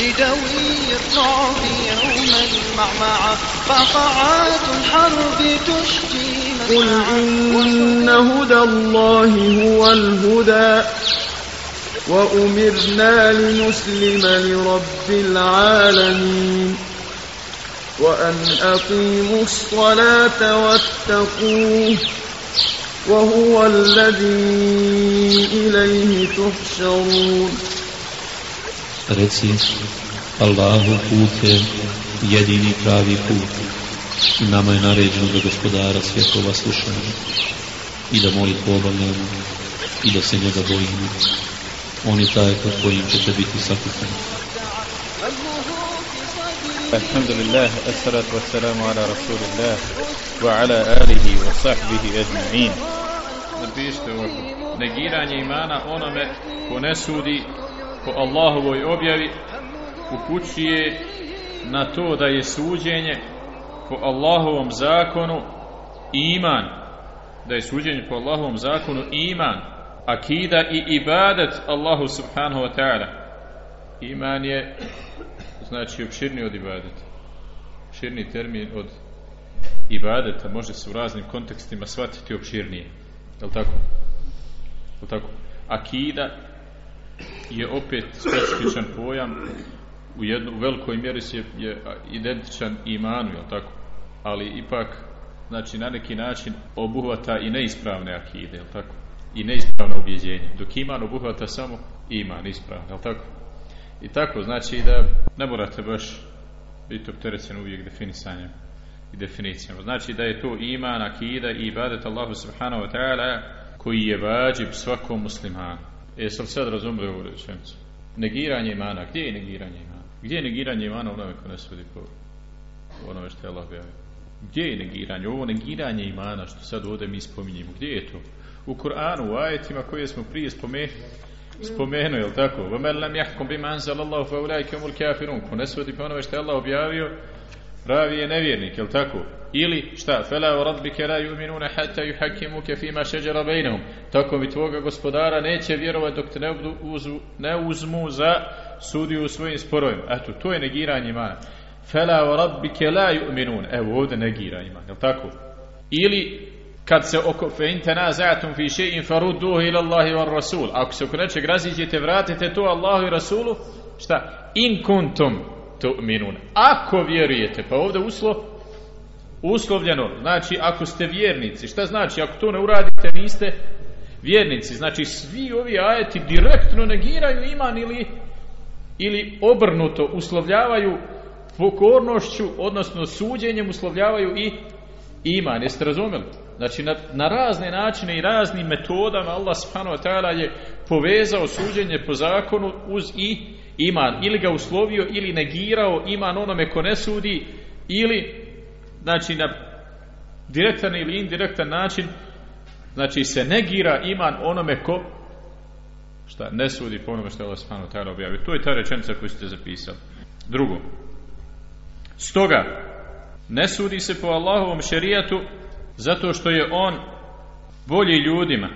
لدوي الرعب يوم المعمعة فقعات الحرب تشكي قل إن هدى الله هو الهدى وأمرنا لنسلم لرب العالمين. وأن أقيموا الصلاة واتقوه وهو الذي إليه تحشرون. Reci, Allahu put je jedini pravi put. I nama je naređeno da gospodara svjetova slušamo i da molitvu obavljamo i da se njega bojimo. On je taj pod kojim ćete biti sakupani. الحمد لله الصلاة والسلام على رسول الله وعلى آله وصحبه أجمعين Napišite ovako. Negiranje imana onome ko ne sudi po Allahovoj objavi upućuje na to da je suđenje po Allahovom zakonu iman. Da je suđenje po Allahovom zakonu iman. Akida i ibadet Allahu subhanahu wa ta'ala. Iman je znači opširniji od ibadeta. Opširniji termin od ibadeta. Može se u raznim kontekstima shvatiti opširnije. Je li tako? je li tako? akida je opet specifičan pojam u, jednu, u velikoj mjeri je, je identičan imanu, je tako? Ali ipak, znači na neki način obuhvata i neispravne akide, je tako? I neispravno ubjeđenje. Dok iman obuhvata samo iman, ispravno, je tako? I tako, znači da ne morate baš biti opterećen uvijek definisanjem i definicijama. Znači da je to iman, akida i ibadet Allahu subhanahu wa ta'ala koji je vađib svakom muslimanu. Jesam sad razumio ovu rečenicu? Negiranje imana. Gdje je negiranje imana? Gdje je negiranje imana onome ko ne sudi po onome što je Allah objavio? Gdje je negiranje? Ovo negiranje imana što sad ovdje mi spominjemo. Gdje je to? U Kur'anu, u ajetima koje smo prije spomenuli, spomenuo, je li tako? وَمَنْ لَمْ يَحْكُمْ بِمَا أَنْزَلَ اللَّهُ فَأُولَٰئِكَ هُمُ الْكَافِرُونَ Ko ne sudi po onome što je Allah objavio, pravi je nevjernik, je li tako? Ili šta? Fela u rabbike la yu'minuna hatta yuhakimuke fima šeđara bejnehum. Tako mi tvoga gospodara neće vjerovati dok te ne, uzu, ne uzmu za sudiju u svojim sporovima. Eto, to je negiranje imana. Fela u rabbike la yu'minuna. Evo ovdje negira iman, je tako? Ili kad se oko fe za'atum fi še'in farudduhu ila Allahi var Rasul. Ako se oko nečeg raziđete, vratite to Allahu i Rasulu. Šta? In kuntum tu'minun. Ako vjerujete, pa ovdje uslov uslovljeno, znači ako ste vjernici, šta znači ako to ne uradite niste vjernici, znači svi ovi ajeti direktno negiraju iman ili ili obrnuto uslovljavaju pokornošću, odnosno suđenjem uslovljavaju i iman, jeste razumjeli? Znači na, na razne načine i raznim metodama Allah subhanahu wa ta'ala je povezao suđenje po zakonu uz i iman, ili ga uslovio ili negirao iman onome ko ne sudi ili znači na direktan ili indirektan način znači se negira iman onome ko šta ne sudi po onome što je Allah subhanahu objavio. To je ta rečenica koju ste zapisali. Drugo. Stoga ne sudi se po Allahovom šerijatu zato što je on bolji ljudima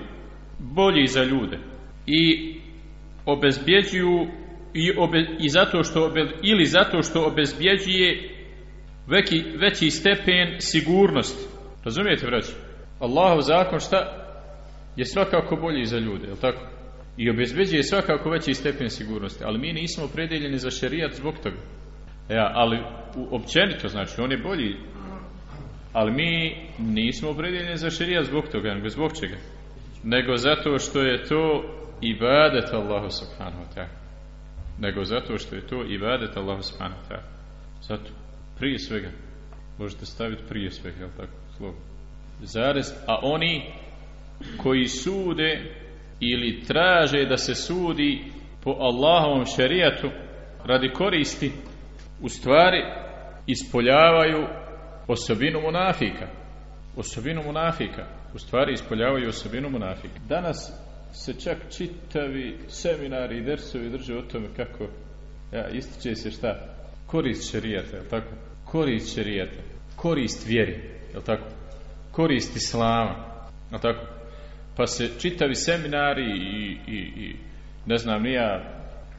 bolji za ljude i obezbjeđuju i, obe, i zato što obe, ili zato što obezbjeđuje veći, veći stepen sigurnosti. Razumijete, braći? Allahov zakon šta? Je svakako bolji za ljude, je tako? I obezbeđuje svakako veći stepen sigurnosti. Ali mi nismo predeljeni za šerijat zbog toga. Ja, ali u, općenito, znači, on je bolji. Ali mi nismo predeljeni za šerijat zbog toga, nego zbog čega? Nego zato što je to ibadet Allahu subhanahu wa ta'ala. Nego zato što je to ibadet Allahu subhanahu wa. Zato prije svega možete staviti prije svega jel tako slovo. Zarez a oni koji sude ili traže da se sudi po Allahovom šerijatu radi koristi u stvari ispoljavaju osobinu munafika. Osobinu munafika. U stvari ispoljavaju osobinu munafika. Danas se čak čitavi seminari i dersovi drže o tome kako ja, ističe se šta korist šerijata, je tako? Korist šerijata, korist vjeri, je tako? Korist islama, je tako? Pa se čitavi seminari i, i, i ne znam nija,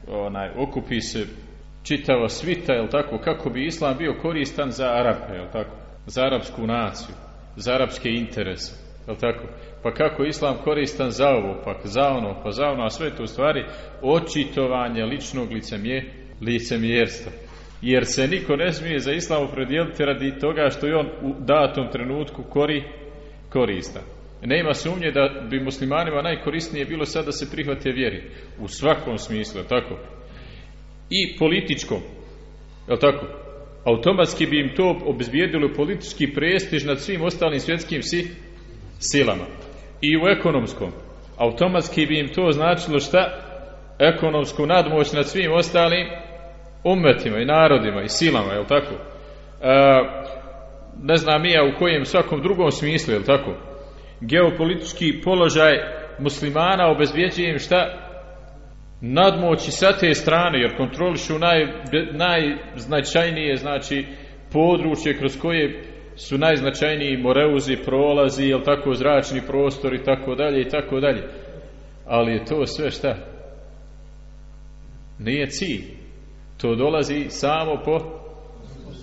onaj, okupi se čitava svita, jel tako, kako bi islam bio koristan za Arape, jel tako, za arapsku naciju, za arapske interese, jel tako, pa kako islam koristan za ovo, pa za ono, pa za ono, a sve to u stvari očitovanje ličnog licemje, licemjerstva. Jer se niko ne smije za islam opredijeliti radi toga što je on u datom trenutku kori. Nema sumnje da bi muslimanima najkorisnije bilo sad da se prihvate vjeri. U svakom smislu, tako? I političkom. Je tako? Automatski bi im to obezbijedilo politički prestiž nad svim ostalim svjetskim si, silama. I u ekonomskom. Automatski bi im to značilo šta? Ekonomsku nadmoć nad svim ostalim umetima i narodima i silama, je tako? E, ne znam ja u kojem svakom drugom smislu, je tako? geopolitički položaj muslimana obezbjeđuje im šta nadmoći sa te strane jer kontrolišu naj, najznačajnije znači područje kroz koje su najznačajniji moreuzi, prolazi, jel tako, zračni prostor i tako dalje i tako dalje. Ali je to sve šta? Nije cilj. To dolazi samo po,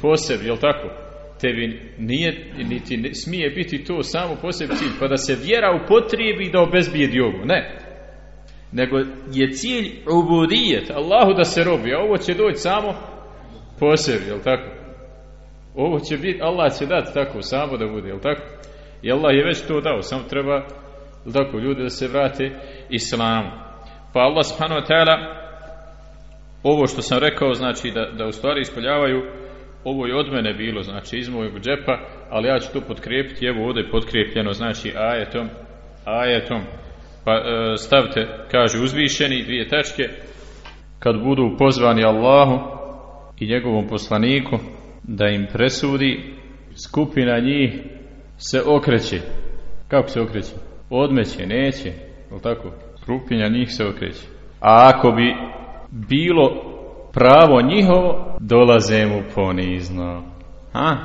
po sebi, jel tako? tebi nije, niti smije biti to samo posebni cilj, pa da se vjera upotrijebi da obezbijedi ovo. Ne. Nego je cilj ubudijet, Allahu da se robi, a ovo će doći samo po sebi, jel tako? Ovo će biti, Allah će dati tako, samo da bude, jel tako? I Allah je već to dao, samo treba, tako, ljudi da se vrate islamu. Pa Allah subhanahu wa ta'ala ovo što sam rekao, znači da, da u stvari ispoljavaju ovo je od mene bilo, znači iz mojeg džepa, ali ja ću to potkrijepiti, evo ovdje je potkrijepljeno, znači ajetom, ajetom, pa e, stavite, kaže uzvišeni, dvije tačke, kad budu pozvani Allahu i njegovom poslaniku, da im presudi, skupina njih se okreće. Kako se okreće? Odmeće, neće, je tako? Skupina njih se okreće. A ako bi bilo pravo njihovo, dolaze mu ponizno. Ha?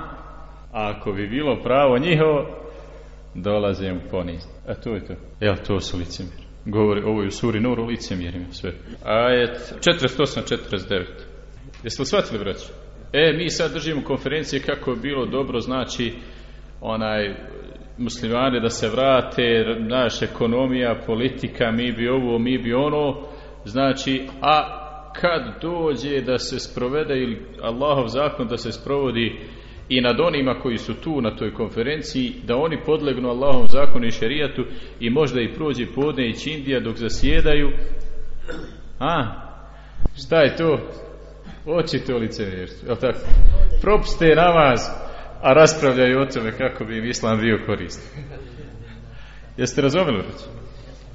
Ako bi bilo pravo njihovo, dolaze mu ponizno. A to je to. Jel, to su licemjeri. Govori, ovo je u suri Nur licemjerima sve. Ajet 48-49. Jeste li shvatili, braći? E, mi sad držimo konferencije kako je bilo dobro, znači, onaj, muslimani da se vrate, naša ekonomija, politika, mi bi ovo, mi bi ono, znači, a kad dođe da se sprovede ili Allahov zakon da se sprovodi i nad onima koji su tu na toj konferenciji da oni podlegnu Allahom zakonu i šerijatu i možda i prođe podne i čindija dok zasjedaju. A šta je to očito licevjerstvo je tako propste namaz a raspravljaju o tome kako bi im islam bio koristan jeste razumjeli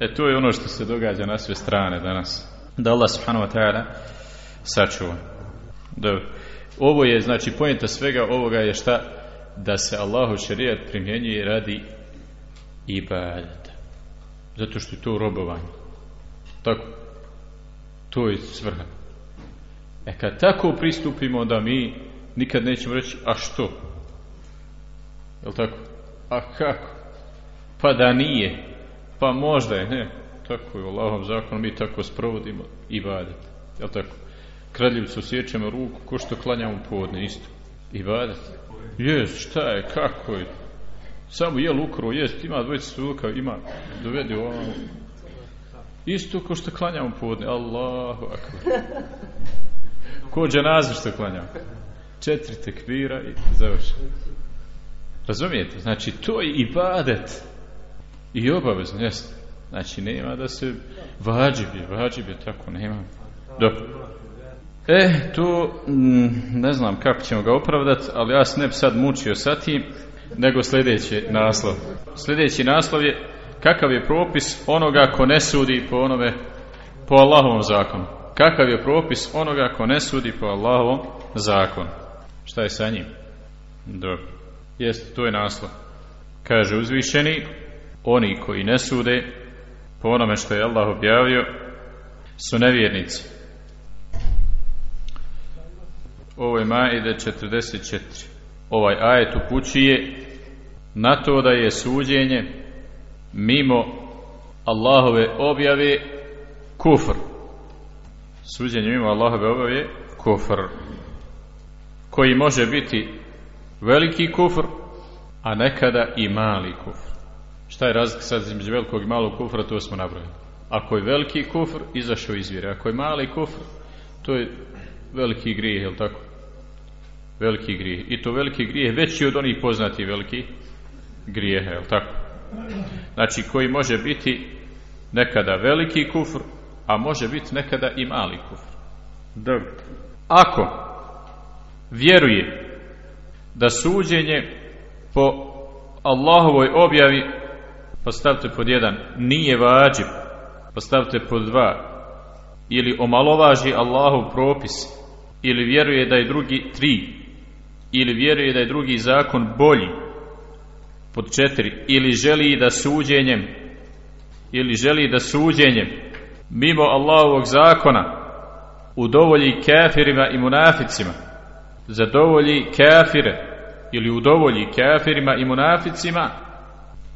e to je ono što se događa na sve strane danas da Allah subhanahu wa ta'ala sačuva. Dobro. Ovo je, znači, pojenta svega ovoga je šta? Da se Allahu šarijat primjenjuje radi ibadeta. Zato što je to robovanje. Tako. To je svrha. E kad tako pristupimo da mi nikad nećemo reći, a što? Jel tako? A kako? Pa da nije. Pa možda je, ne tako je Allahom zakonu, mi tako sprovodimo i vadet. Jel tako? Kradljivcu sjećamo ruku, ko što klanjamo podne, isto. I vadet. Jes, šta je, kako je? Samo je lukro, jest, ima dvojica svuka, ima, dovedi ovamo. Isto ko što klanjamo podne, Allahu akbar. Ko dženazu što klanjamo? Četiri tekvira i završeno. Razumijete? Znači, to je ibadet. I obavezno, jeste. Znači nema da se vađib je, vađib je tako, nema. Dobro. E, tu mm, ne znam kako ćemo ga opravdati, ali ja se ne bi sad mučio sa tim, nego sljedeći naslov. Sljedeći naslov je kakav je propis onoga ko ne sudi po onome, po Allahovom zakonu. Kakav je propis onoga ko ne sudi po Allahovom zakonu. Šta je sa njim? Dobro. Jeste, to je naslov. Kaže uzvišeni, oni koji ne sude po onome što je Allah objavio su nevjernici ovo je Maide 44 ovaj ajet upućuje na to da je suđenje mimo Allahove objave kufr suđenje mimo Allahove objave kufr. Koji može biti veliki kufr a nekada i mali kufr. Šta je razlika sad između velikog i malog kufra to smo nabrojili ako je veliki kufr izašao iz vjere. Ako je mali kufr to je veliki grijeh je tako? Veliki grijeh. I to veliki grijeh veći od onih poznati veliki grijeha je tako? Znači koji može biti nekada veliki kufr a može biti nekada i mali kufr. Dobro. Ako vjeruje da suđenje po Allahovoj objavi postavite pod jedan nije vađib postavite pod dva ili omalovaži Allahov propis ili vjeruje da je drugi tri ili vjeruje da je drugi zakon bolji pod četiri ili želi da suđenjem ili želi da suđenjem mimo Allahovog zakona udovolji kafirima i munaficima zadovolji kafire ili udovolji kafirima i munaficima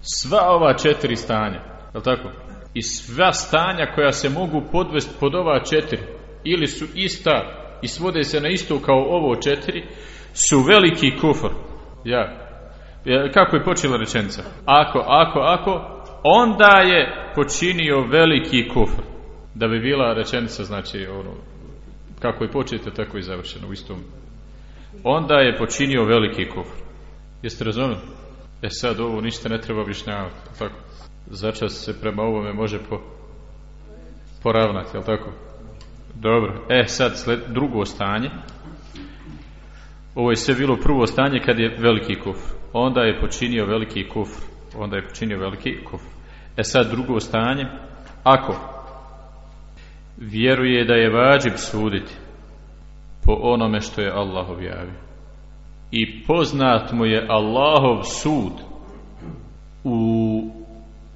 sva ova četiri stanja je tako? i sva stanja koja se mogu podvesti pod ova četiri ili su ista i svode se na isto kao ovo četiri su veliki kufr ja. kako je počela rečenica ako, ako, ako onda je počinio veliki kufr da bi bila rečenica znači ono kako je početa tako i završeno u istom. Onda je počinio veliki kufr. Jeste razumeli? e sad ovo ništa ne treba objašnjavati tako? Začas se prema ovome može po, poravnati jel tako? dobro, e sad sled, drugo stanje. Ovo je sve bilo prvo stanje kad je veliki kufr. Onda je počinio veliki kufr. Onda je počinio veliki kufr. E sad drugo stanje. Ako vjeruje da je vađib suditi po onome što je Allah objavio. I poznat mu je Allahov sud u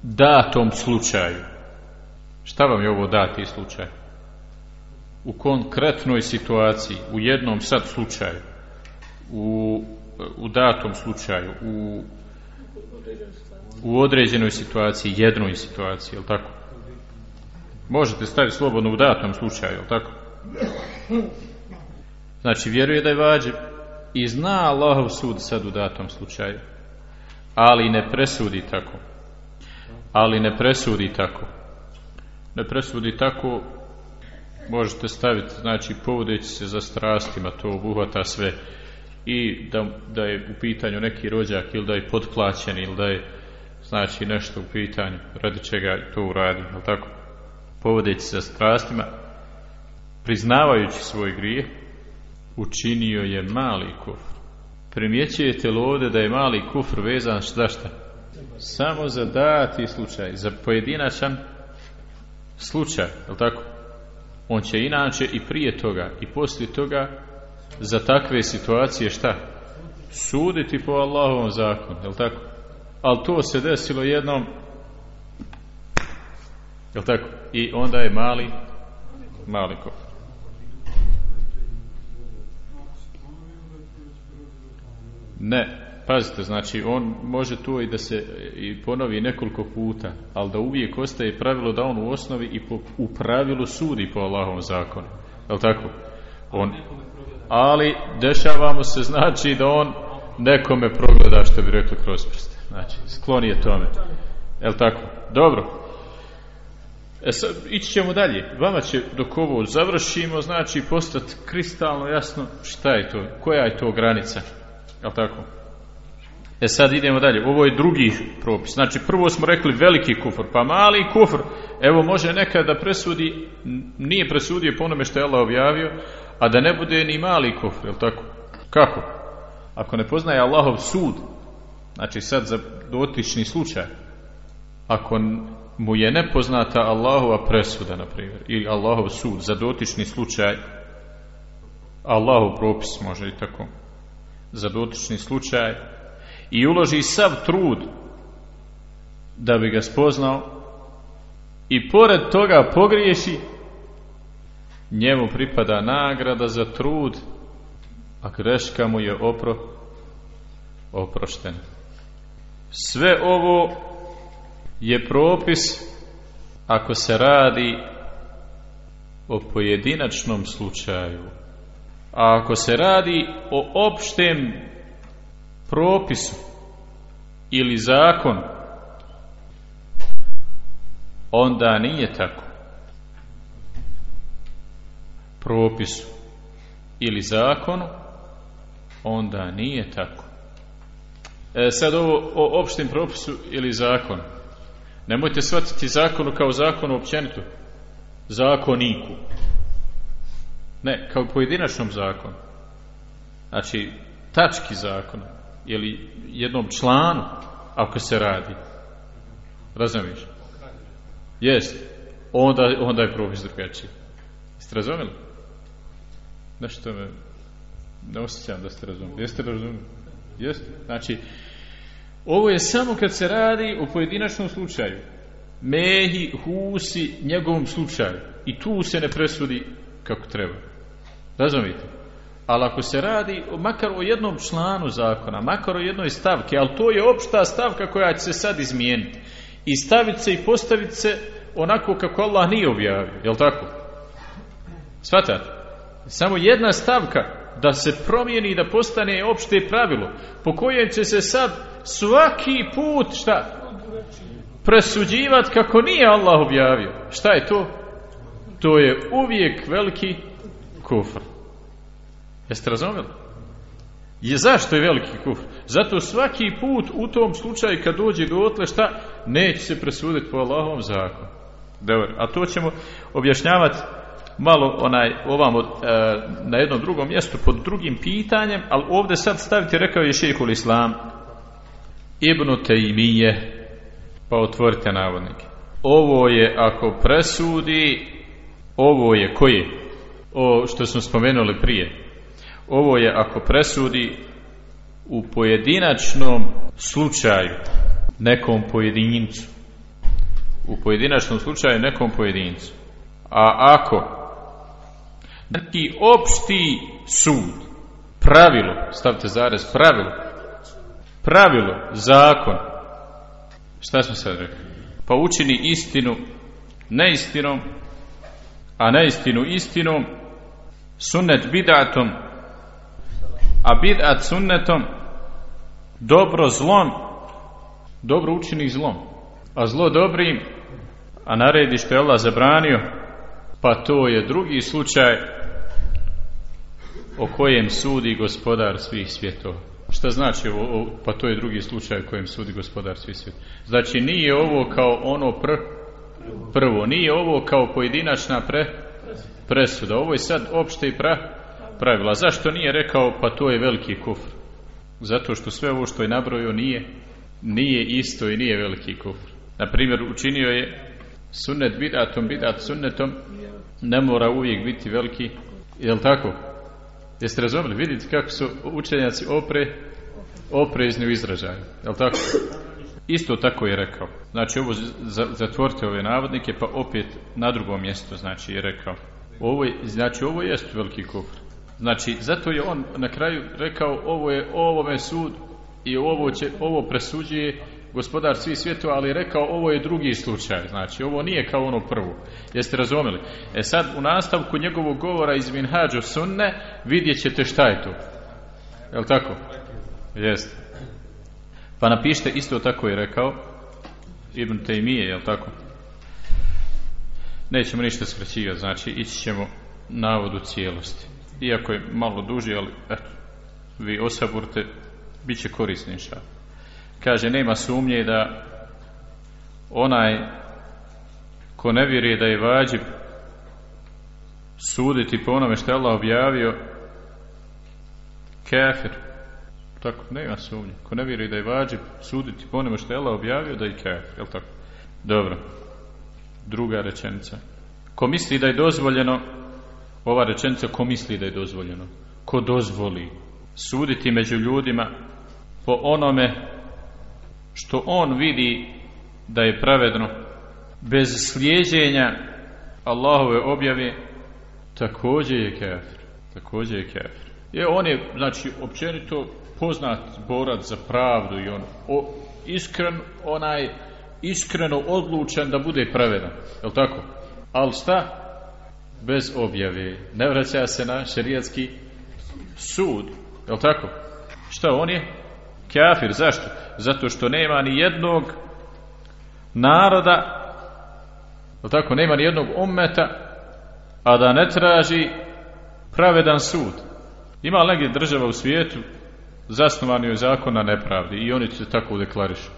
datom slučaju. Šta vam je ovo dati slučaj? U konkretnoj situaciji u jednom sad slučaju u, u datom slučaju u, u određenoj situaciji jednoj situaciji, jel tako Možete staviti slobodno u datom slučaju, jel tako? Znači, vjeruje da je vađib i zna Allahov sud sad u datom slučaju, ali ne presudi tako. Ali ne presudi tako. Ne presudi tako, možete staviti, znači, povodeći se za strastima, to obuhvata sve i da, da je u pitanju neki rođak ili da je potplaćen ili da je znači nešto u pitanju radi čega to uradi, jel tako? Povodeći se strastima, priznavajući svoj grijeh, učinio je mali kufr. Primjećujete li ovdje da je mali kufr vezan za šta? Samo za dati slučaj, za pojedinačan slučaj, je tako? On će inače i prije toga i poslije toga za takve situacije šta? Suditi po Allahovom zakonu, je tako? Ali to se desilo jednom Jel tako? I onda je mali mali. Ne, pazite, znači on može to i da se i ponovi nekoliko puta, ali da uvijek ostaje pravilo da on u osnovi i po, u pravilu sudi po Allahovom zakonu. Jel tako? On, ali dešavamo se znači da on nekome progleda što bi rekli kroz prste. Znači, sklon je tome. Jel tako? Dobro. E sad, ići ćemo dalje. Vama će dok ovo završimo, znači postati kristalno jasno šta je to, koja je to granica. Jel tako? E sad idemo dalje. Ovo je drugi propis. Znači prvo smo rekli veliki kufr, pa mali kufr. Evo može nekad da presudi, nije presudio po onome što je Allah objavio, a da ne bude ni mali kufr, jel tako? Kako? Ako ne poznaje Allahov sud, znači sad za dotični slučaj, ako mu je nepoznata Allahova presuda, na primjer, ili Allahov sud za dotični slučaj, Allahov propis može i tako, za dotični slučaj, i uloži sav trud da bi ga spoznao i pored toga pogriješi, njemu pripada nagrada za trud, a greška mu je opro, oproštena. Sve ovo je propis ako se radi o pojedinačnom slučaju A ako se radi o opštem propisu ili zakon, onda nije tako. Propisu ili zakonu, onda nije tako. E, sad ovo o opštem propisu ili zakonu. Nemojte shvatiti zakonu kao zakonu općenitu. Zakoniku. Ne, kao pojedinačnom zakonu. Znači, tački zakona. Ili jednom članu, ako se radi. Razumiješ? Jest. Onda, onda je propis drugačiji. Jeste razumjeli? Nešto me... Ne osjećam da ste razumjeli. Jeste razumjeli? Jeste. Znači, ovo je samo kad se radi o pojedinačnom slučaju. Mehi, Husi, njegovom slučaju. I tu se ne presudi kako treba. Razumite? Ali ako se radi makar o jednom članu zakona, makar o jednoj stavke, ali to je opšta stavka koja će se sad izmijeniti. I staviti se i postaviti se onako kako Allah nije objavio. Jel tako? Svatate? Samo jedna stavka da se promijeni i da postane opšte pravilo po kojem će se sad svaki put šta presuđivati kako nije Allah objavio. Šta je to? To je uvijek veliki kufr. Jeste razumjeli? Je zašto je veliki kufr? Zato svaki put u tom slučaju kad dođe do otle šta neće se presuditi po Allahovom zakonu. Dobar. a to ćemo objašnjavati malo onaj ovamo e, na jednom drugom mjestu pod drugim pitanjem, ali ovdje sad staviti rekao je šehhul islam Ibn Taymije pa otvorite navodnike. Ovo je ako presudi ovo je koji o što smo spomenuli prije. Ovo je ako presudi u pojedinačnom slučaju nekom pojedincu. U pojedinačnom slučaju nekom pojedincu. A ako neki opšti sud. Pravilo stavite zarez pravilo. Pravilo zakon. Šta smo sad rekli? Pa učini istinu neistinom a neistinu istinom sunnet bidatom a bidat sunnetom dobro zlom dobro učini zlom a zlo dobrim a naredi što je Allah zabranio pa to je drugi slučaj o kojem sudi gospodar svih svjetova. Šta znači ovo, pa to je drugi slučaj o kojem sudi gospodar svih svjetova. Znači nije ovo kao ono pr, prvo, nije ovo kao pojedinačna pre, presuda. Ovo je sad opšte i pra, pravila. Zašto nije rekao pa to je veliki kufr? Zato što sve ovo što je nabrojio nije, nije isto i nije veliki kufr. Na primjer, učinio je sunnet bidatom, bidat sunnetom, ne mora uvijek biti veliki, jel tako? Jeste razumeli? Vidite kako su učenjaci opre, oprezni u izražaju. Jel tako? Isto tako je rekao. Znači ovo zatvorite ove navodnike pa opet na drugom mjestu znači je rekao. Ovo je, znači ovo jest veliki kufr. Znači zato je on na kraju rekao ovo je ovome sud i ovo će ovo presuđuje gospodar svih svjetova, ali rekao ovo je drugi slučaj, znači ovo nije kao ono prvo. Jeste razumjeli? E sad u nastavku njegovog govora iz Minhađu Sunne vidjet ćete šta je to. Jel tako? Jeste. Pa napište isto tako je rekao Ibn Taymije, jel tako? Nećemo ništa skraćivati, znači ići ćemo navodu cijelosti. Iako je malo duži, ali eto, vi osaburte, bit će korisni kaže nema sumnje da onaj ko ne vjeruje da je vađib suditi po onome što je Allah objavio kafir. Tako nema sumnje. Ko ne vjeruje da je vađib suditi po onome što je Allah objavio da je kafir jel tako? Dobro. Druga rečenica. Ko misli da je dozvoljeno ova rečenica ko misli da je dozvoljeno? Ko dozvoli suditi među ljudima po onome što on vidi da je pravedno. Bez slijeđenja Allahove objave također je kafir također je kafir. Je on je znači općenito poznat borac za pravdu i on o, iskren onaj iskreno odlučan da bude pravedan je tako? Ali šta? Bez objave. Ne vraća se na šerijatski sud, jel tako? Šta on je? Kafir, zašto? Zato što nema ni jednog naroda, tako, nema ni jednog ummeta, a da ne traži pravedan sud. Ima negdje država u svijetu zasnovani u zakona nepravdi i oni se tako deklarišu.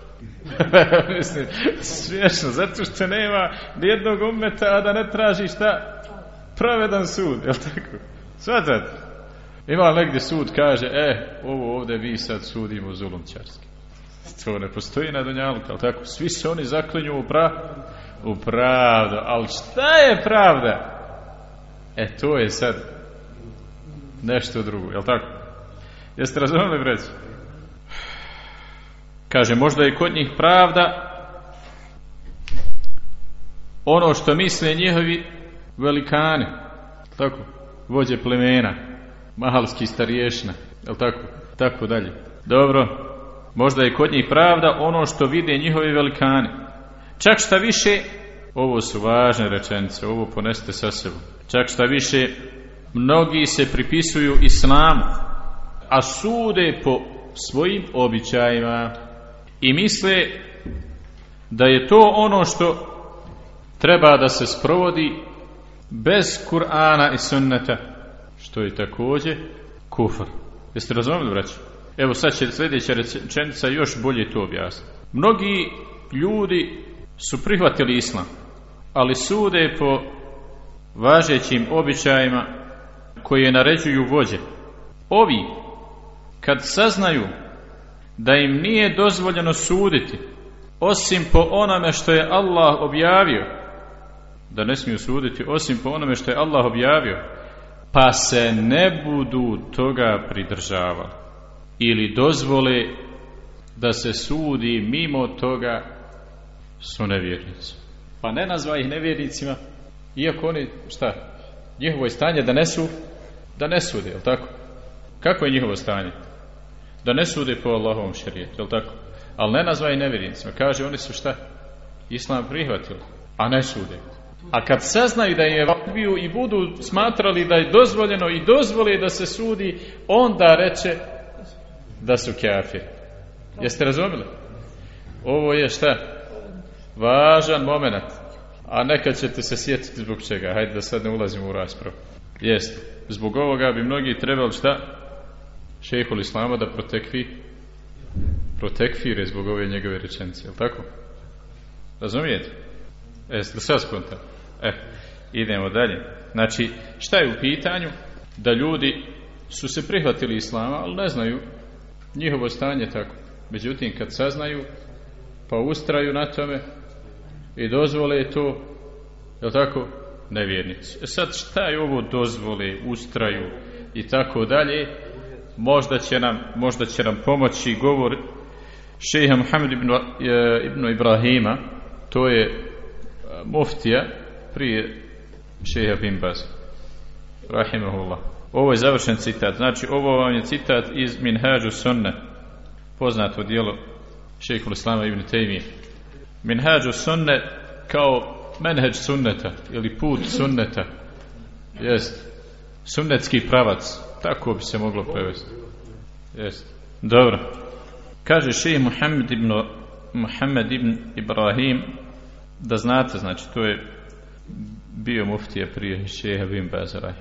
Mislim, smiješno, zato što nema nijednog ummeta, a da ne traži šta? Pravedan sud, jel tako? Svatate? Ima negdje sud kaže, e, ovo ovdje vi sad sudimo zulumčarski. To ne postoji na Dunjalku, ali tako? Svi se oni zaklinju u, pra, u pravdu. Ali šta je pravda? E, to je sad nešto drugo, jel tako? Jeste razumeli, breći? Kaže, možda je kod njih pravda ono što misle njihovi velikani, tako, vođe plemena, mahalski stariješna, jel tako, tako dalje. Dobro, možda je kod njih pravda ono što vide njihovi velikani. Čak šta više, ovo su važne rečenice, ovo poneste sa sebom. Čak šta više, mnogi se pripisuju islamu, a sude po svojim običajima i misle da je to ono što treba da se sprovodi bez Kur'ana i sunneta što je također kufr. Jeste razumeli, braći? Evo sad će sljedeća rečenica još bolje to objasniti. Mnogi ljudi su prihvatili islam, ali sude po važećim običajima koje naređuju vođe. Ovi, kad saznaju da im nije dozvoljeno suditi, osim po onome što je Allah objavio, da ne smiju suditi osim po onome što je Allah objavio, pa se ne budu toga pridržavali ili dozvole da se sudi mimo toga su nevjernici. Pa ne nazva ih nevjernicima, iako oni, šta, njihovo je stanje da ne su, da ne sude, jel tako? Kako je njihovo stanje? Da ne sude po Allahovom šarijetu, jel tako? Ali ne nazva ih nevjernicima, kaže oni su šta? Islam prihvatili, a ne sude. A kad saznaju da je i budu smatrali da je dozvoljeno i dozvoli da se sudi, onda reče da su kafiri. Jeste razumjeli? Ovo je šta? Važan moment. A nekad ćete se sjetiti zbog čega. Hajde da sad ne ulazimo u raspravu. Jeste. Zbog ovoga bi mnogi trebali šta? Šehol Islama da protekvi protekfire zbog ove njegove rečenice. Jel tako? Razumijete? Jeste skonta? E, idemo dalje. Znači, šta je u pitanju? Da ljudi su se prihvatili Islama, ali ne znaju njihovo stanje tako. Međutim, kad saznaju, pa ustraju na tome i dozvole to, je tako, nevjernici. E sad, šta je ovo dozvole, ustraju i tako dalje, možda će nam, možda će nam pomoći govor šeha Muhammed ibn, ibn Ibrahima, to je muftija prije šeha bin Baz, rahimahullah. Ovo je završen citat. Znači, ovo vam je citat iz Minhađu Sunne, poznato dijelo šehhul Islama ibn Taymiye. Minhađu Sunne kao menheđ sunneta ili put sunneta. Jest. Sunnetski pravac. Tako bi se moglo prevesti. Jest. Dobro. Kaže šeheh Muhammed ibn, Muhammed ibn Ibrahim da znate, znači, to je bio muftija prije šeha bin Baza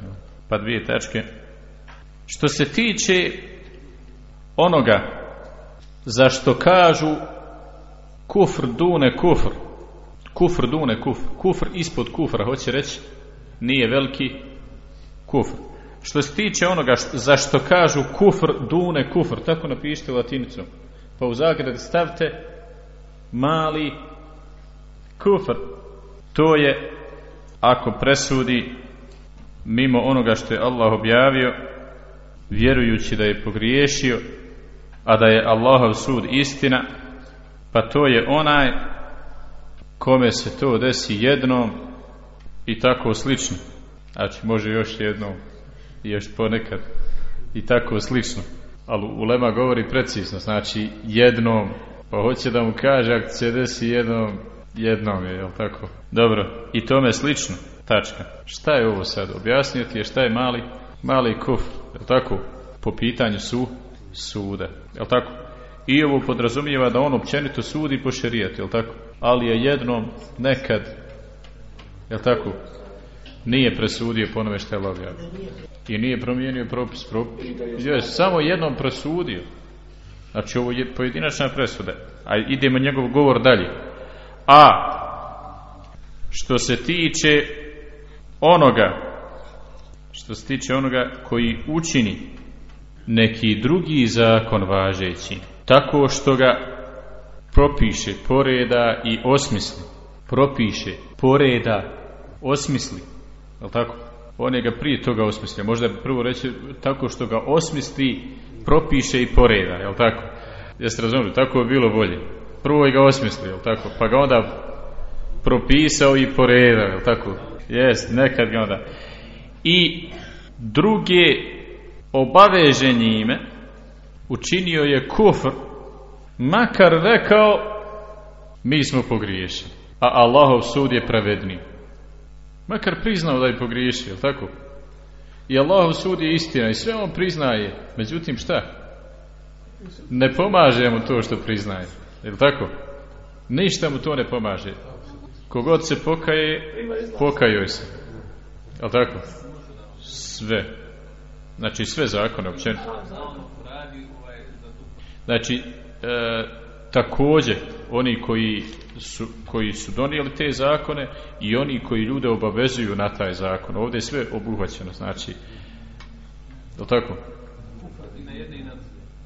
Pa dvije tačke. Što se tiče onoga zašto kažu kufr dune kufr, kufr dune kufr, kufr ispod kufra, hoće reći nije veliki kufr. Što se tiče onoga zašto kažu kufr dune kufr, tako napišite latinicom, pa u zagradi stavite mali kufr. To je ako presudi mimo onoga što je Allah objavio vjerujući da je pogriješio a da je Allahov sud istina pa to je onaj kome se to desi jednom i tako slično. Znači može još jednom i još ponekad i tako slično. Ali Ulema govori precizno znači jednom pa hoće da mu kaže ako se desi jednom jednom je, jel tako? Dobro, i tome slično, tačka. Šta je ovo sad? Objasnio ti je šta je mali, mali kuf, jel tako? po pitanju su suda. Jel tako? I ovo podrazumijeva da on općenito sudi po šerijatu, jel tako? Ali je jednom nekad, jel tako, nije presudio po onome što je objavio. I nije promijenio propis. propis. Je samo jednom presudio. Znači ovo je pojedinačna presuda. A idemo njegov govor dalje. A. Što se tiče onoga što se tiče onoga koji učini neki drugi zakon važeći tako što ga propiše, poreda i osmisli. Propiše, poreda osmisli. Je tako? on je ga prije toga osmislio. Možda prvo reći tako što ga osmisli propiše i poreda, je tako? jeste razumili, tako je bilo bolje prvo je ga osmislio, je tako? pa ga onda propisao i poredao, je tako? jest, nekad ga onda. I druge obaveže njime učinio je kufr makar rekao mi smo pogriješili a Allahov sud je pravedni makar priznao da je pogriješio tako? I Allahov sud je istina i sve on priznaje međutim šta? Ne pomaže mu to što priznaje je tako? Ništa mu to ne pomaže. Kogod se pokaje pokajoj se. Je tako? Sve. Znači sve zakone općenito. Znači e, također oni koji su, koji su donijeli te zakone i oni koji ljude obavezuju na taj zakon. Ovdje je sve obuhvaćeno znači je tako?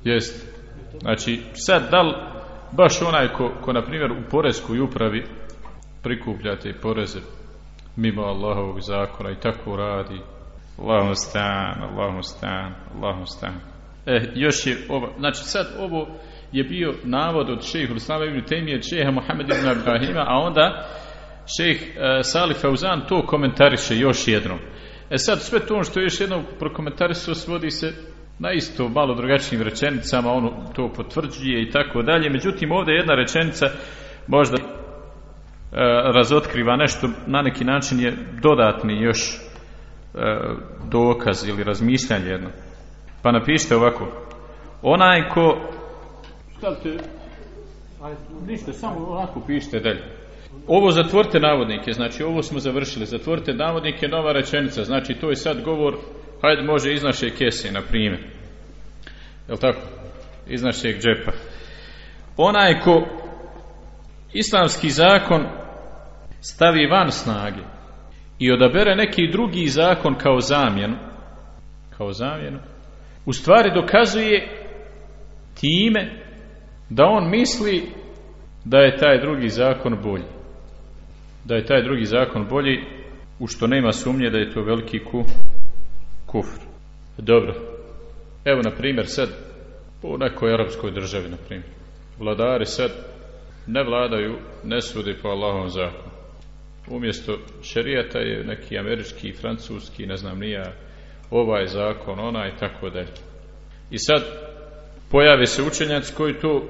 Jest. Znači sad da li baš onaj ko, ko na primjer u poreskoj upravi prikupljate poreze mimo Allahovog zakona i tako radi Allahu stan, Allahu stan, Allahu stan. E, još je ovo, znači sad ovo je bio navod od šeha Islama ibn Tejmije, šeha Muhammed ibn Ibrahima, a onda šejh e, Salih Fauzan to komentariše još jednom. E sad sve to što je još jednom prokomentarisao svodi se na isto malo drugačijim rečenicama, ono to potvrđuje i tako dalje. Međutim, ovdje jedna rečenica možda e, razotkriva nešto, na neki način je dodatni još E, dokaz ili razmišljanje jedno. Pa napišite ovako. Onaj ko... Stavite... Ništa, samo ovako pišite dalje. Ovo zatvorite navodnike, znači ovo smo završili. Zatvorite navodnike, nova rečenica. Znači to je sad govor, hajde može iz naše kese, na primjer. Jel tako? Iz našeg džepa. Onaj ko islamski zakon stavi van snage, i odabere neki drugi zakon kao zamjenu, kao zamjenu, u stvari dokazuje time da on misli da je taj drugi zakon bolji. Da je taj drugi zakon bolji, u što nema sumnje da je to veliki ku, kufr. Dobro. Evo, na primjer, sad u nekoj arapskoj državi, na primjer, vladari sad ne vladaju, ne sude po Allahom zakonu umjesto šerijata je neki američki, francuski, ne znam nija, ovaj zakon, ona i tako dalje. I sad pojave se učenjaci koji to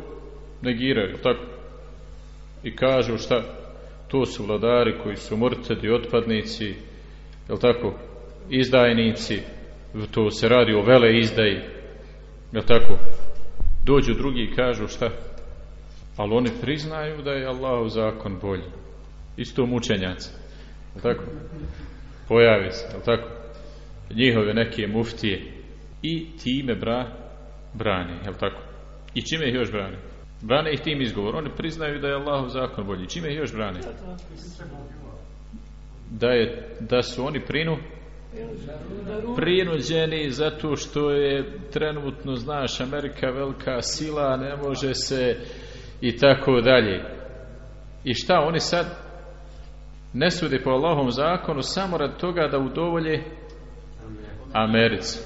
negiraju, tako? I kažu šta, to su vladari koji su mrtedi, otpadnici, jel tako, izdajnici, to se radi o vele izdaji, jel tako, dođu drugi i kažu šta, ali oni priznaju da je Allahov zakon bolji isto mučenjaca. tako? Pojavi se, jel tako? Njihove neke muftije. I time bra, brani, jel tako? I čime ih još brani? Brane ih tim izgovor. Oni priznaju da je Allahov zakon bolji. Čime ih još brani? Da, je, da su oni prinu prinuđeni zato što je trenutno, znaš, Amerika velika sila, ne može se i tako dalje. I šta oni sad ne sude po Allahom zakonu samo rad toga da udovolje Americi.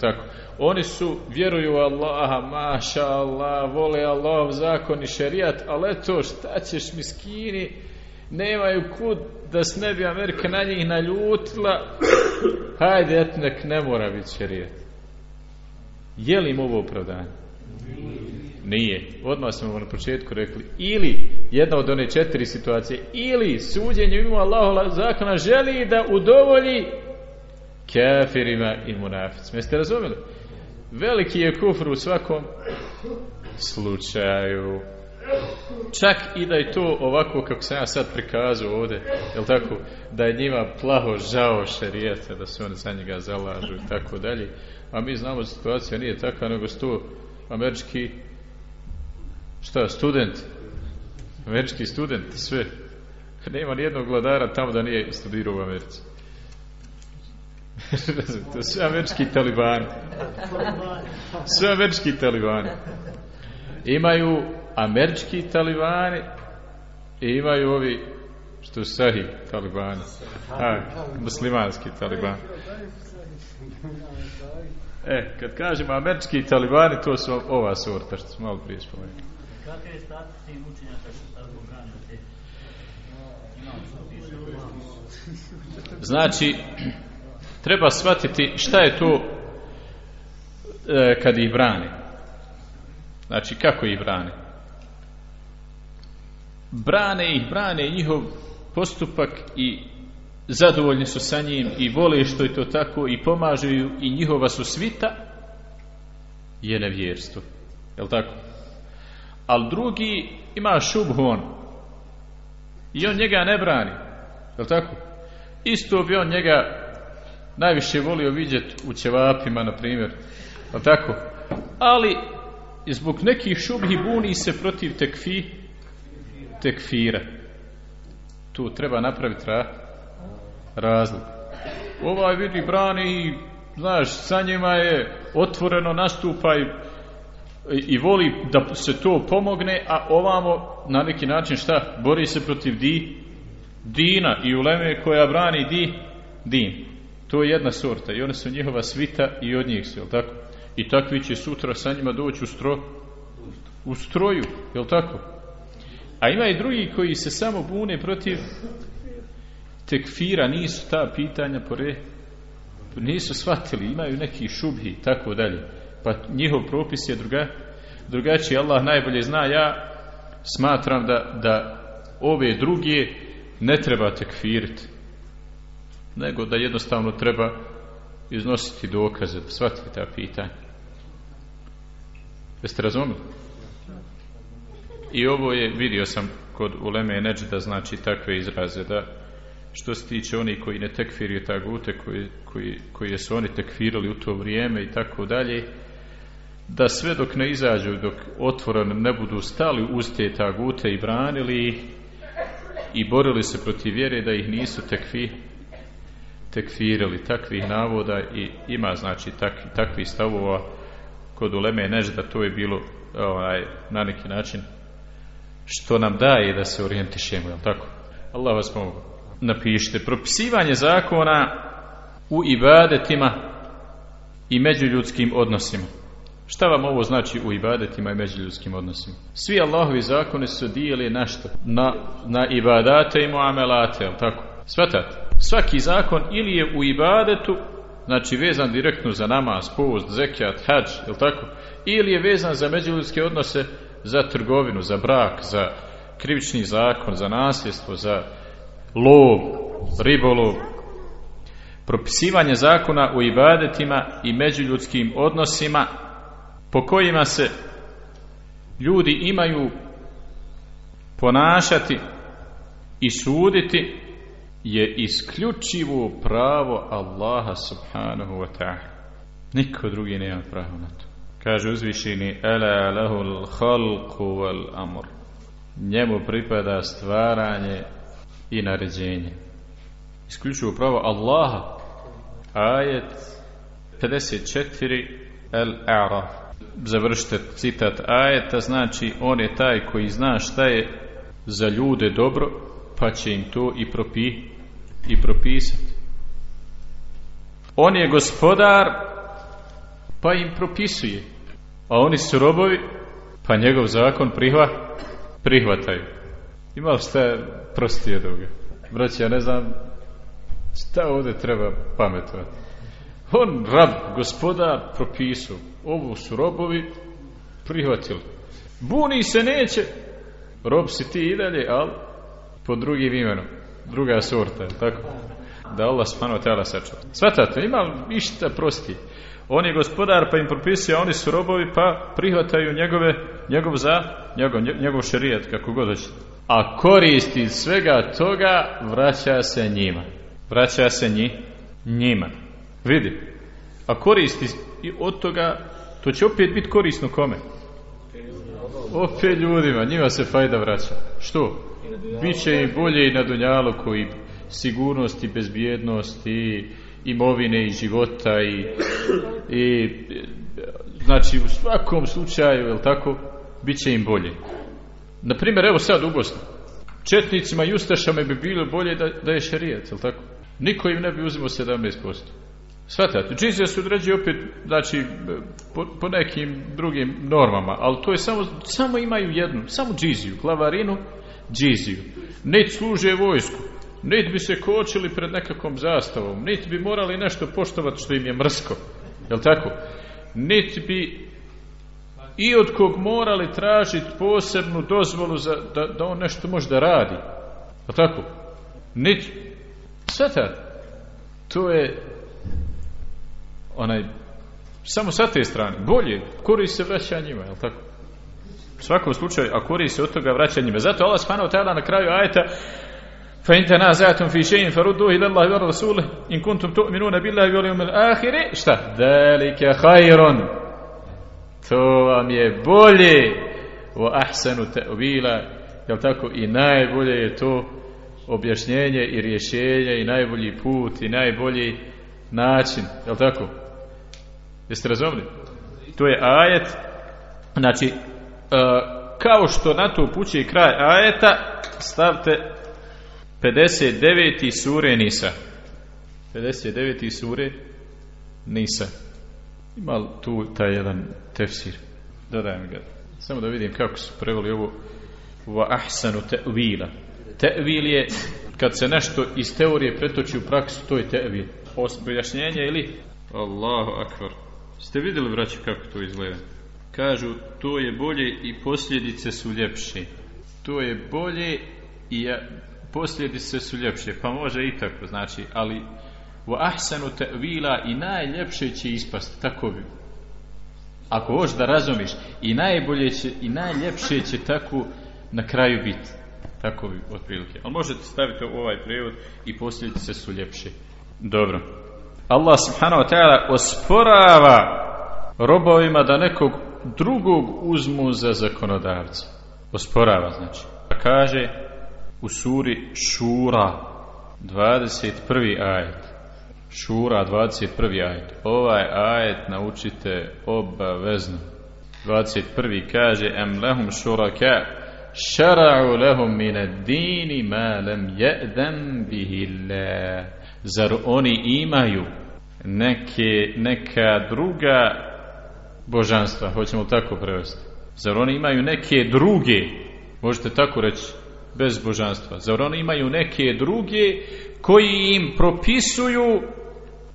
Tako? Oni su, vjeruju Allaha, maša Allah, vole Allahov zakon i šerijat, ali eto, šta ćeš miskini, nemaju kud da se ne bi Amerika na njih naljutila, hajde, et nek ne mora biti šerijat. Je li im ovo opravdanje? Nije. Odmah smo na početku rekli. Ili, jedna od one četiri situacije, ili suđenje ima Allahu zakona želi da udovolji kafirima i munaficima. Jeste razumjeli? veliki je kufr u svakom slučaju. Čak i da je to ovako kako sam ja sad prikazao ovdje, jel tako, da je njima plaho žao šerijeta, da se oni za njega zalažu i tako dalje. A mi znamo da situacija nije takva, nego sto američki šta, student? Američki student, sve. Nema nijednog vladara tamo da nije studirao u Americi. To su američki talibani. Sve američki talibani. Imaju američki talibani i imaju ovi što su sahi talibani a, muslimanski talibani e, kad kažemo američki talibani to su ova sorta što smo malo prije spomenuli Kakav je status tih učenjaka što tako brani te Znači, treba shvatiti šta je to e, kad ih brane. Znači, kako ih brane? Brane ih, brane njihov postupak i zadovoljni su sa njim i vole što je to tako i pomažu i njihova su svita je nevjerstvo. Je tako? ali drugi ima šubhon i on njega ne brani je tako? isto bi on njega najviše volio vidjeti u ćevapima na primjer je tako? ali zbog nekih šubhi buni se protiv tekfi tekfira tu treba napraviti ra, razlik ovaj vidi brani i znaš sa njima je otvoreno nastupa i voli da se to pomogne, a ovamo na neki način šta? Bori se protiv di, dina i uleme koja brani di, din. To je jedna sorta i one su njihova svita i od njih su, jel tako? I takvi će sutra sa njima doći u, stro, u stroju, jel tako? A ima i drugi koji se samo bune protiv tekfira, nisu ta pitanja pore, nisu shvatili, imaju neki šubhi, tako dalje. Pa njihov propis je druga, drugačiji Allah najbolje zna ja smatram da, da ove druge ne treba tekfiriti nego da jednostavno treba iznositi dokaze da shvatite ta pitanja. Jeste razumili i ovo je vidio sam kod Uleme Neđda znači takve izraze da što se tiče oni koji ne tekfiriju tagute koji, koji, koji su oni tekfirili u to vrijeme i tako dalje da sve dok ne izađu, dok otvoreno ne budu stali uz te tagute i branili i borili se protiv vjere da ih nisu tekfi, tekfirili takvih navoda i ima znači takvi, takvi stavova kod uleme nežda to je bilo ovaj, na neki način što nam daje da se orijentišemo, jel tako? Allah vas mogu. Napišite, propisivanje zakona u ibadetima i međuljudskim odnosima. Šta vam ovo znači u ibadetima i međuljudskim odnosima? Svi Allahovi zakoni su dijeli na što? Na, na ibadate i muamelate, jel tako? Svatate? Svaki zakon ili je u ibadetu, znači vezan direktno za namaz, post, zekijat, hađ, jel tako? Ili je vezan za međuljudske odnose za trgovinu, za brak, za krivični zakon, za nasljedstvo, za lov, ribolov, propisivanje zakona u ibadetima i međuljudskim odnosima po kojima se ljudi imaju ponašati i suditi je isključivo pravo Allaha subhanahu wa ta'ala. Niko drugi nema pravo na to kaže uzvišeni ala lahul khalqu wal amr njemu pripada stvaranje i naređenje isključivo pravo Allaha ajet 54 al-a'raf završite citat ajeta, znači on je taj koji zna šta je za ljude dobro, pa će im to i, propi, i propisati. On je gospodar, pa im propisuje. A oni su robovi, pa njegov zakon prihva, prihvataju. Ima li šta prostije ovoga? Braći, ja ne znam šta ovdje treba pametovati. On, rab, gospodar, propisao ovo su robovi prihvatili buni se neće rob si ti i dalje ali pod drugim imenom druga sorta tako Da Allah wa ta'ala sačuva. Svatate, ima išta prosti? On je gospodar pa im propisuje, oni su robovi pa prihvataju njegove, njegov za, njegov, njegov šerijat, kako god hoćete. A koristi svega toga vraća se njima. Vraća se nji, njima. Vidi. A koristi od toga, to će opet biti korisno kome? Opet ljudima, njima se fajda vraća. Što? Biće i bolje i na Dunjalu koji sigurnosti, bezbjednosti, imovine i života i, i znači u svakom slučaju, jel tako, bit će im bolje. Naprimjer, evo sad u Bosni. Četnicima i Ustašama bi bilo bolje da, da je šarijet, jel tako? Niko im ne bi uzimao 17%. Svatate, džizija se određuje opet, znači, po, po, nekim drugim normama, ali to je samo, samo imaju jednu, samo džiziju, glavarinu, džiziju. Neć služe vojsku, niti bi se kočili pred nekakvom zastavom, niti bi morali nešto poštovati što im je mrsko, jel tako? Niti bi i od kog morali tražiti posebnu dozvolu za, da, da on nešto može da radi, jel tako? Niti, sve to je onaj samo sa te strane, bolje, koristi se vraća njima, jel tako? U svakom slučaju, a koristi se od toga vraća njima. Zato Allah subhanahu na kraju ajeta فإن تنازعتم في شيء فردوه إلى الله ورسوله إن كنتم تؤمنون بالله واليوم الآخر šta? ذلك خير to vam je bolje wa ahsanu ta'wila jel tako i najbolje je to objašnjenje i rješenje i najbolji put i najbolji način jel tako jeste razumili to je ajet znači uh, kao što na to upućuje kraj ajeta stavte 59. sure Nisa. 59. sure Nisa. Ima tu taj jedan tefsir? Dodajem ga. Samo da vidim kako su preveli ovo wa ahsanu ta'vila ta'vil je kad se nešto iz teorije pretoči u praksu to je ta'vil pojašnjenje ili? Allahu akbar. Ste vidjeli vraći kako to izgleda? Kažu to je bolje i posljedice su ljepše. To je bolje i ja, posljedice su ljepše, pa može i tako, znači, ali u ahsanu vila i najljepše će ispasti, tako bi. Ako hoš da razumiš, i najbolje će, i najljepše će tako na kraju biti. Tako bi, otprilike. Ali možete staviti u ovaj prijevod i posljedice su ljepše. Dobro. Allah subhanahu wa ta'ala osporava robovima da nekog drugog uzmu za zakonodavca. Osporava, znači. Pa kaže, u suri Šura 21. ajet Šura 21. ajet ovaj ajet naučite obavezno 21. kaže em lehum šuraka šara'u lehum min ad-dini ma lam ya'dan bihi Allah zar oni imaju neke, neka druga božanstva hoćemo tako prevesti zar oni imaju neke druge možete tako reći bez božanstva. Zar oni imaju neke druge koji im propisuju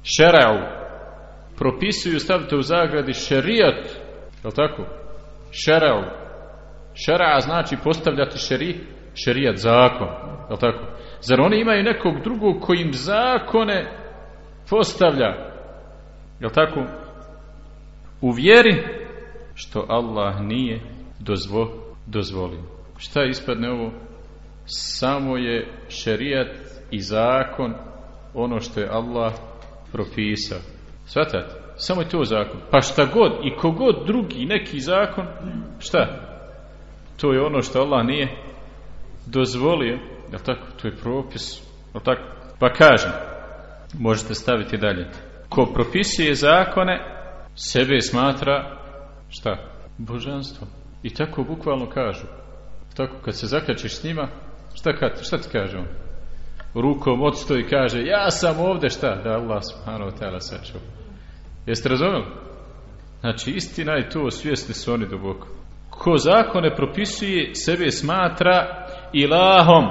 šerau. Propisuju, stavite u zagradi šerijat. Je li tako? Šerau. Šera znači postavljati šeri, šerijat, zakon. Je li tako? Zar oni imaju nekog drugog koji im zakone postavlja? Je li tako? U vjeri što Allah nije dozvo, dozvolio. Šta ispadne ovo? Samo je šerijat i zakon ono što je Allah propisao. Svatate? Samo je to zakon. Pa šta god i kogod drugi neki zakon, šta? To je ono što Allah nije dozvolio. Jel tako? To je propis. Jel tako? Pa kažem, možete staviti dalje. Ko propisuje zakone, sebe smatra šta? Božanstvo. I tako bukvalno kažu. Tako kad se zakačiš s njima, Šta, kad, šta ti kaže on? Rukom odstoji kaže, ja sam ovdje šta? Da Allah subhanahu wa ta'ala sačuva. Jeste razumeli? Znači, istina je to, svjesni su oni duboko. Ko zakone propisuje, sebe smatra ilahom.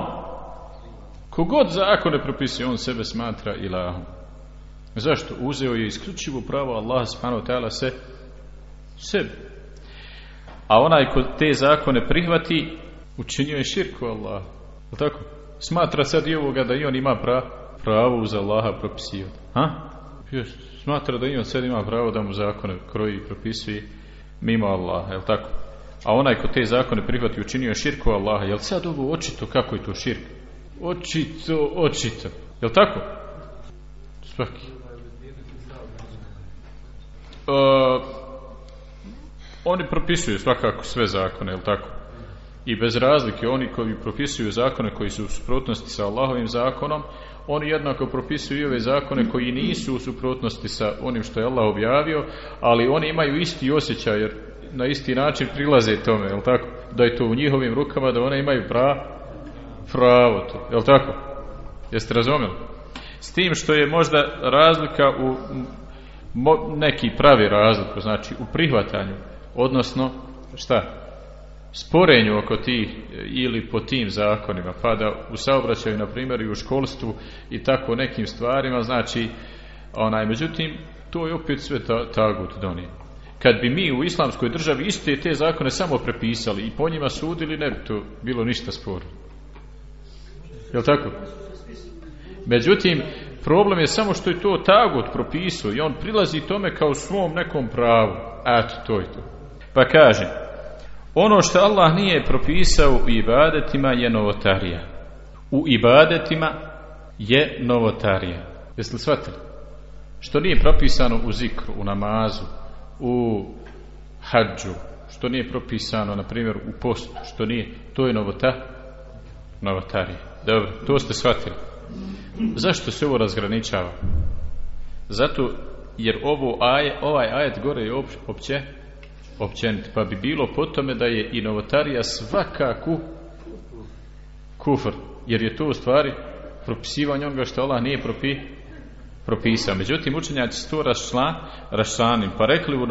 Kogod zakone propisuje, on sebe smatra ilahom. Zašto? Uzeo je isključivo pravo Allah subhanahu wa ta'ala se sebi. A onaj ko te zakone prihvati, učinio je širku Allah. Tako? Smatra sad i ovoga da i on ima pra, pravo uz Allaha propisivati. Ha? Smatra da ima sad ima pravo da mu zakone kroji i propisuje mimo Allaha, jel tako? A onaj ko te zakone prihvati učinio širku Allaha, jel sad ovo očito kako je to širk? Očito, očito. Jel tako? Svaki. Uh, oni propisuju svakako sve zakone, jel tako? I bez razlike, oni koji propisuju zakone koji su u suprotnosti sa Allahovim zakonom, oni jednako propisuju i ove zakone koji nisu u suprotnosti sa onim što je Allah objavio, ali oni imaju isti osjećaj, jer na isti način prilaze tome, jel tako? Da je to u njihovim rukama, da one imaju pra, pravo to, jel tako? Jeste razumjeli? S tim što je možda razlika u neki pravi razliku, znači u prihvatanju, odnosno šta? Sporenju oko tih ili po tim zakonima, pa da u saobraćaju, na primjer, i u školstvu i tako nekim stvarima, znači, onaj, međutim, to je opet sve ta, tagut donije. Kad bi mi u islamskoj državi iste te zakone samo prepisali i po njima sudili, ne bi to bilo ništa sporno. Je tako? Međutim, problem je samo što je to tagut propisao i on prilazi tome kao svom nekom pravu. Eto, to je to. Pa kaže, ono što Allah nije propisao u ibadetima je novotarija. U ibadetima je novotarija. Jeste li shvatili? Što nije propisano u zikru, u namazu, u hađu, što nije propisano, na primjer, u postu, što nije, to je novota, novotarija. Dobro, to ste shvatili. Zašto se ovo razgraničava? Zato jer ovo aje, ovaj ajet gore je opće općenit. Pa bi bilo po tome da je i novotarija svakaku kufr. Jer je to u stvari propisivanje onoga što Allah nije propi, propisao. Međutim, učenjaci su to raščlanim. Pa rekli u,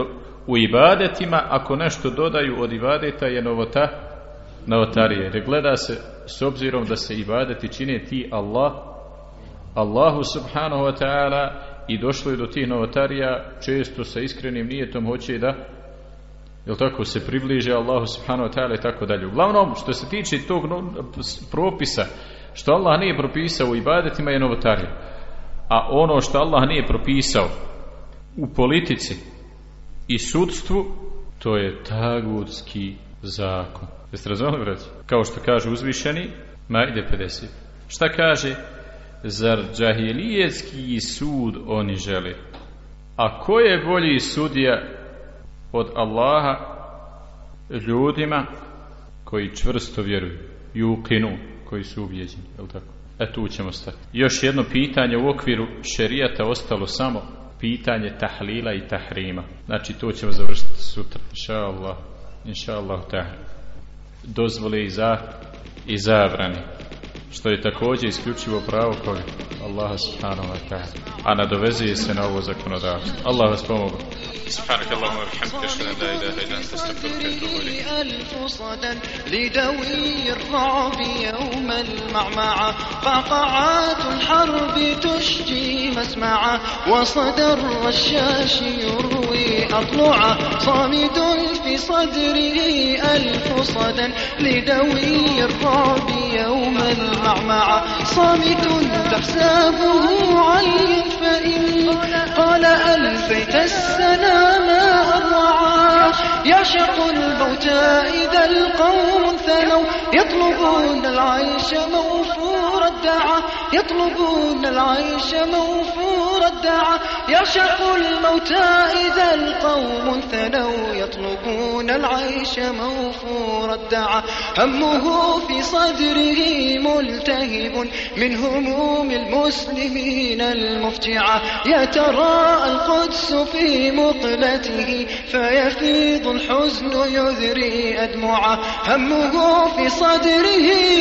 u ibadetima, ako nešto dodaju od ibadeta je novota, novotarije. Jer gleda se s obzirom da se ibadeti čine ti Allah, Allahu subhanahu wa ta'ala i došlo je do tih novotarija često sa iskrenim nijetom hoće da jel tako se približe Allahu subhanahu wa ta'ala i tako dalje. Uglavnom, što se tiče tog propisa, što Allah nije propisao u ibadetima je novotarija. A ono što Allah nije propisao u politici i sudstvu, to je tagutski zakon. Jeste razumeli? Kao što kaže uzvišeni, Majde 50. Šta kaže? Zar džahilijetski sud oni žele? A ko je bolji sudija od Allaha ljudima koji čvrsto vjeruju i ukinu koji su ubijeđeni je tako? E tu ćemo stati. Još jedno pitanje u okviru šerijata ostalo samo pitanje tahlila i tahrima. Znači to ćemo završiti sutra inša Allah. Inša Allah dozvole i, za, i što je također isključivo pravo koga Allaha subhanahu wa ta'ala a nadovezuje se na ovo zakonodavstvo. Allah vas pomogu سبحانك اللهم وبحمدك اشهد ان لا اله الا انت استغفرك واتوب اليك الف صدى لدوي الرعب يوم المعمعة قعقعات الحرب تشجي مسمعة وصدى الرشاش يروي أضلعه صامد في صدره ألف صدى لدوي الرعب يوم معمعة صامت تحسابه علي فإن قال ألفيت السنا ما يعشق الموتى إذا القوم يطلبون العيش موفور الدعاء يطلبون العيش موفور الدعاء يعشق الموتى إذا القوم ثنوا يطلبون العيش موفور الدعاء همه في صدره ملتهب من هموم المسلمين المفجعة يتراءى القدس في مقلته فيفيض الحزن يذري أدمعه همه في صدره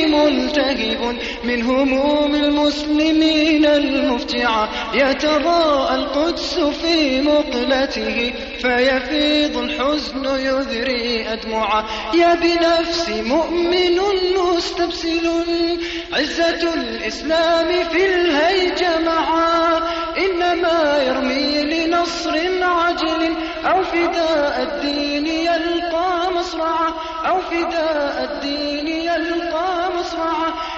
ملتهب من هموم المسلمين المفجعة يتراءى القدس في مقلته فيفيض الحزن يذري أدمعه يا بنفس مؤمن مستبسل عزة الإسلام في الهيجمعة إنما يرمي لنصر عجل أو فداء الدين يلقى مصرعه أو فداء الدين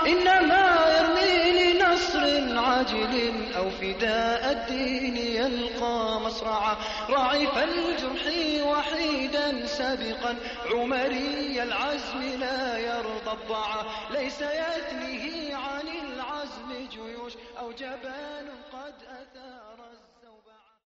إنما يرمي لنصر عاجل أو فداء الدين يلقى مصرعا. راعف الجرح وحيدا سابقا. عمري العزم لا يرضى الضعا. ليس يثنيه عن العزم جيوش. أو جبان قد أثار.